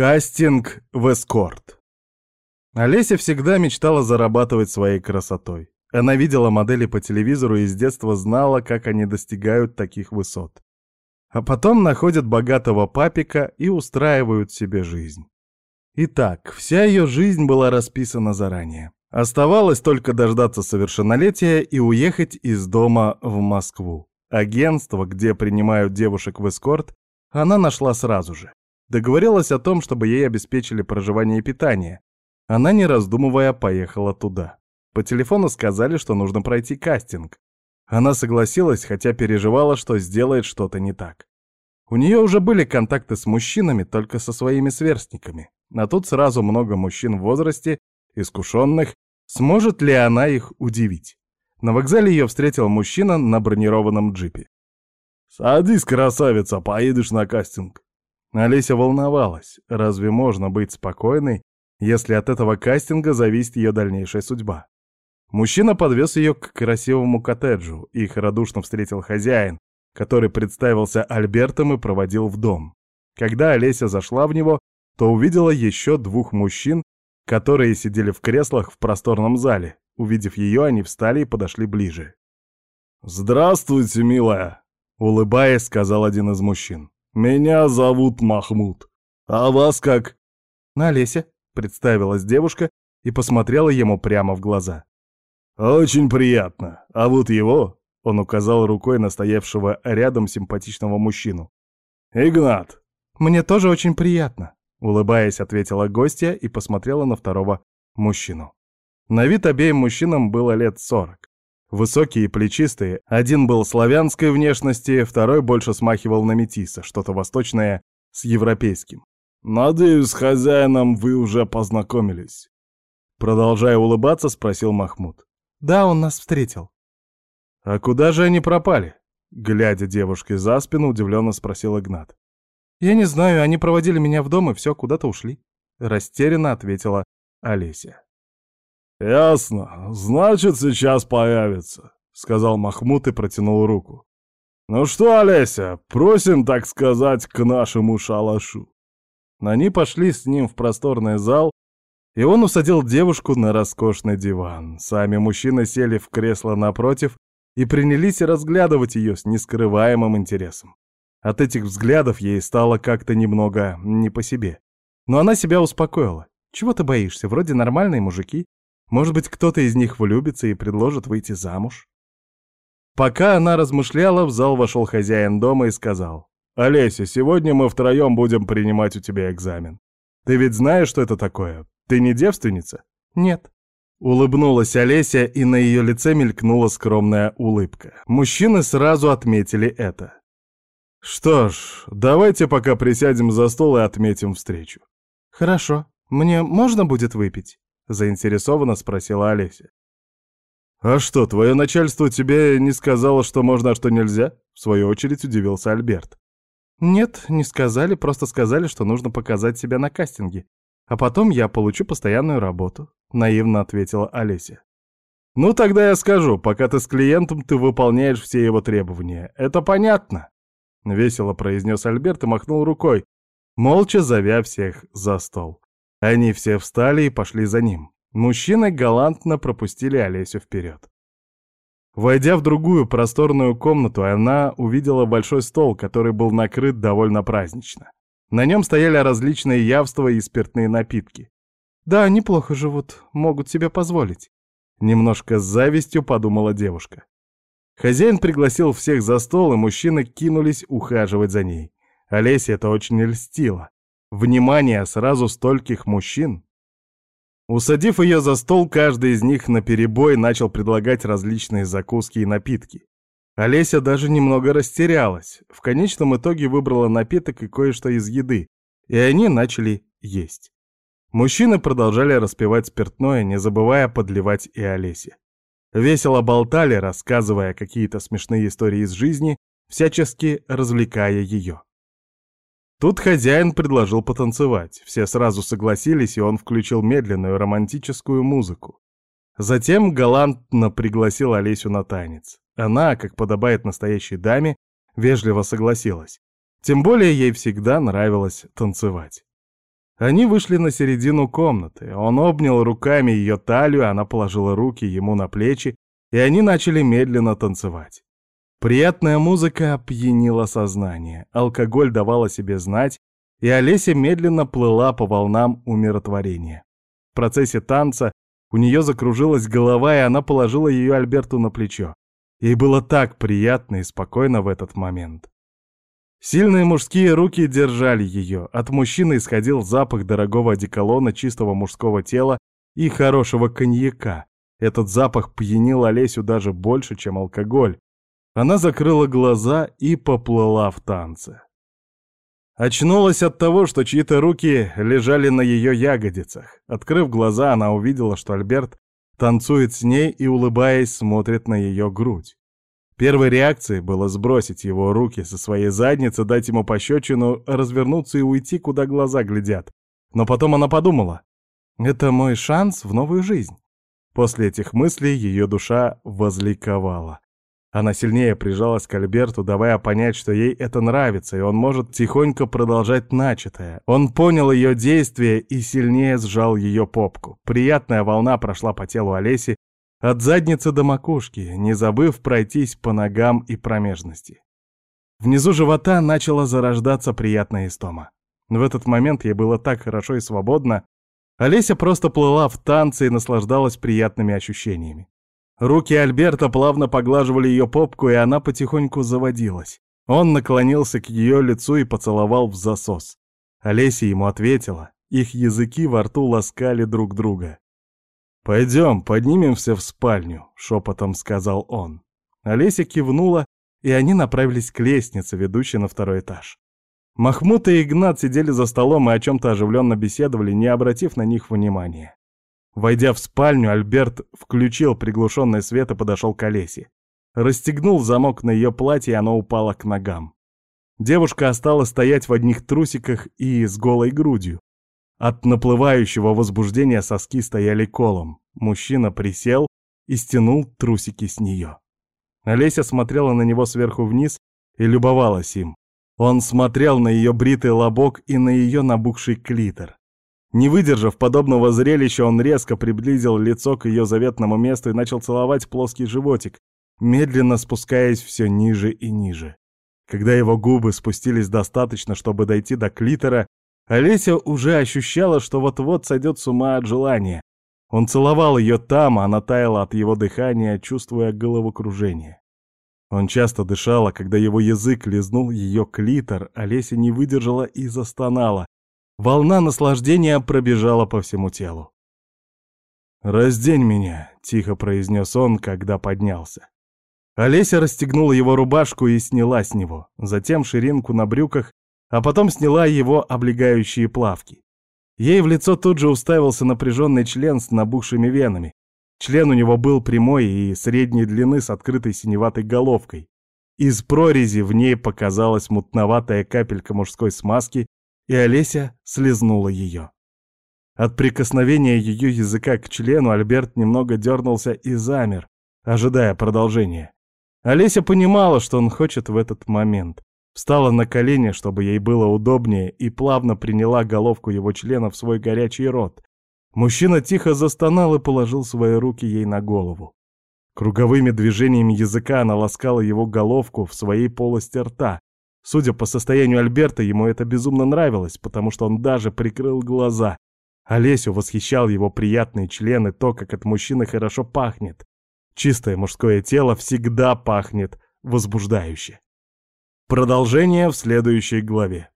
Кастинг в эскорт. Олеся всегда мечтала зарабатывать своей красотой. Она видела модели по телевизору и с детства знала, как они достигают таких высот. А потом находят богатого папика и устраивают себе жизнь. Итак, вся ее жизнь была расписана заранее. Оставалось только дождаться совершеннолетия и уехать из дома в Москву. Агентство, где принимают девушек в эскорт, она нашла сразу же. Договорилась о том, чтобы ей обеспечили проживание и питание. Она, не раздумывая, поехала туда. По телефону сказали, что нужно пройти кастинг. Она согласилась, хотя переживала, что сделает что-то не так. У нее уже были контакты с мужчинами, только со своими сверстниками. А тут сразу много мужчин в возрасте, искушенных. Сможет ли она их удивить? На вокзале ее встретил мужчина на бронированном джипе. «Садись, красавица, поедешь на кастинг». Олеся волновалась. Разве можно быть спокойной, если от этого кастинга зависит ее дальнейшая судьба? Мужчина подвез ее к красивому коттеджу. Их радушно встретил хозяин, который представился Альбертом и проводил в дом. Когда Олеся зашла в него, то увидела еще двух мужчин, которые сидели в креслах в просторном зале. Увидев ее, они встали и подошли ближе. «Здравствуйте, милая!» — улыбаясь, сказал один из мужчин. «Меня зовут Махмуд. А вас как?» «Олеся», — представилась девушка и посмотрела ему прямо в глаза. «Очень приятно. А вот его...» — он указал рукой на стоявшего рядом симпатичного мужчину. «Игнат». «Мне тоже очень приятно», — улыбаясь, ответила гостья и посмотрела на второго мужчину. На вид обеим мужчинам было лет сорок. Высокие и плечистые, один был славянской внешности, второй больше смахивал на метиса, что-то восточное с европейским. «Надеюсь, с хозяином вы уже познакомились?» Продолжая улыбаться, спросил Махмуд. «Да, он нас встретил». «А куда же они пропали?» Глядя девушке за спину, удивленно спросил Игнат. «Я не знаю, они проводили меня в дом и все, куда-то ушли», — растерянно ответила Олеся. «Ясно. Значит, сейчас появится», — сказал Махмуд и протянул руку. «Ну что, Олеся, просим, так сказать, к нашему шалашу». Они пошли с ним в просторный зал, и он усадил девушку на роскошный диван. Сами мужчины сели в кресло напротив и принялись разглядывать ее с нескрываемым интересом. От этих взглядов ей стало как-то немного не по себе. Но она себя успокоила. Чего ты боишься? Вроде нормальные мужики. Может быть, кто-то из них влюбится и предложит выйти замуж? Пока она размышляла, в зал вошел хозяин дома и сказал. «Олеся, сегодня мы втроем будем принимать у тебя экзамен. Ты ведь знаешь, что это такое? Ты не девственница?» «Нет». Улыбнулась Олеся, и на ее лице мелькнула скромная улыбка. Мужчины сразу отметили это. «Что ж, давайте пока присядем за стол и отметим встречу». «Хорошо. Мне можно будет выпить?» Заинтересованно спросила Олеся. «А что, твое начальство тебе не сказало, что можно, а что нельзя?» В свою очередь удивился Альберт. «Нет, не сказали, просто сказали, что нужно показать себя на кастинге. А потом я получу постоянную работу», — наивно ответила Олеся. «Ну тогда я скажу, пока ты с клиентом, ты выполняешь все его требования. Это понятно?» Весело произнес Альберт и махнул рукой, молча зовя всех за стол. Они все встали и пошли за ним. Мужчины галантно пропустили Олесю вперед. Войдя в другую просторную комнату, она увидела большой стол, который был накрыт довольно празднично. На нем стояли различные явства и спиртные напитки. «Да, неплохо живут, могут себе позволить», — немножко с завистью подумала девушка. Хозяин пригласил всех за стол, и мужчины кинулись ухаживать за ней. Олесе это очень льстило. Внимание сразу стольких мужчин. Усадив ее за стол, каждый из них наперебой начал предлагать различные закуски и напитки. Олеся даже немного растерялась. В конечном итоге выбрала напиток и кое-что из еды, и они начали есть. Мужчины продолжали распивать спиртное, не забывая подливать и Олесе. Весело болтали, рассказывая какие-то смешные истории из жизни, всячески развлекая ее. Тут хозяин предложил потанцевать. Все сразу согласились, и он включил медленную романтическую музыку. Затем галантно пригласил Олесю на танец. Она, как подобает настоящей даме, вежливо согласилась. Тем более ей всегда нравилось танцевать. Они вышли на середину комнаты. Он обнял руками ее талию, она положила руки ему на плечи, и они начали медленно танцевать. Приятная музыка опьянила сознание, алкоголь давал себе знать, и Олеся медленно плыла по волнам умиротворения. В процессе танца у нее закружилась голова, и она положила ее Альберту на плечо. Ей было так приятно и спокойно в этот момент. Сильные мужские руки держали ее, от мужчины исходил запах дорогого одеколона чистого мужского тела и хорошего коньяка. Этот запах пьянил Олесю даже больше, чем алкоголь. Она закрыла глаза и поплыла в танце. Очнулась от того, что чьи-то руки лежали на ее ягодицах. Открыв глаза, она увидела, что Альберт танцует с ней и, улыбаясь, смотрит на ее грудь. Первой реакцией было сбросить его руки со своей задницы, дать ему пощечину, развернуться и уйти, куда глаза глядят. Но потом она подумала, это мой шанс в новую жизнь. После этих мыслей ее душа возликовала. Она сильнее прижалась к Альберту, давая понять, что ей это нравится, и он может тихонько продолжать начатое. Он понял ее действия и сильнее сжал ее попку. Приятная волна прошла по телу Олеси, от задницы до макушки, не забыв пройтись по ногам и промежности. Внизу живота начала зарождаться приятная истома. В этот момент ей было так хорошо и свободно, Олеся просто плыла в танце и наслаждалась приятными ощущениями. Руки Альберта плавно поглаживали ее попку, и она потихоньку заводилась. Он наклонился к ее лицу и поцеловал в засос. Олеся ему ответила, их языки во рту ласкали друг друга. «Пойдем, поднимемся в спальню», — шепотом сказал он. Олеся кивнула, и они направились к лестнице, ведущей на второй этаж. Махмуд и Игнат сидели за столом и о чем-то оживленно беседовали, не обратив на них внимания. Войдя в спальню, Альберт включил приглушенный свет и подошел к Олесе. Расстегнул замок на ее платье, и оно упало к ногам. Девушка осталась стоять в одних трусиках и с голой грудью. От наплывающего возбуждения соски стояли колом. Мужчина присел и стянул трусики с нее. Олеся смотрела на него сверху вниз и любовалась им. Он смотрел на ее бритый лобок и на ее набухший клитор. Не выдержав подобного зрелища, он резко приблизил лицо к ее заветному месту и начал целовать плоский животик, медленно спускаясь все ниже и ниже. Когда его губы спустились достаточно, чтобы дойти до клитора, Олеся уже ощущала, что вот-вот сойдет с ума от желания. Он целовал ее там, а она таяла от его дыхания, чувствуя головокружение. Он часто дышал, а когда его язык лизнул ее клитор, Олеся не выдержала и застонала. Волна наслаждения пробежала по всему телу. «Раздень меня», — тихо произнес он, когда поднялся. Олеся расстегнула его рубашку и сняла с него, затем ширинку на брюках а потом сняла его облегающие плавки. Ей в лицо тут же уставился напряженный член с набухшими венами. Член у него был прямой и средней длины с открытой синеватой головкой. Из прорези в ней показалась мутноватая капелька мужской смазки, и Олеся слезнула ее. От прикосновения ее языка к члену Альберт немного дернулся и замер, ожидая продолжения. Олеся понимала, что он хочет в этот момент. Встала на колени, чтобы ей было удобнее, и плавно приняла головку его члена в свой горячий рот. Мужчина тихо застонал и положил свои руки ей на голову. Круговыми движениями языка она ласкала его головку в своей полости рта. Судя по состоянию Альберта, ему это безумно нравилось, потому что он даже прикрыл глаза. Олесю восхищал его приятные члены, то, как от мужчины хорошо пахнет. Чистое мужское тело всегда пахнет возбуждающе. Продолжение в следующей главе.